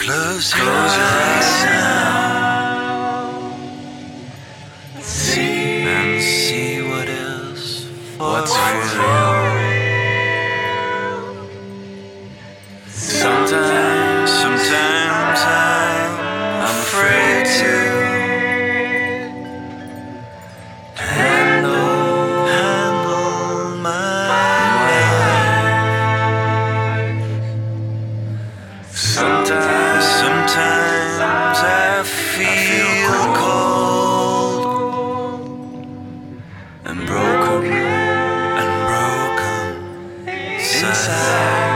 Close, your eyes. inside.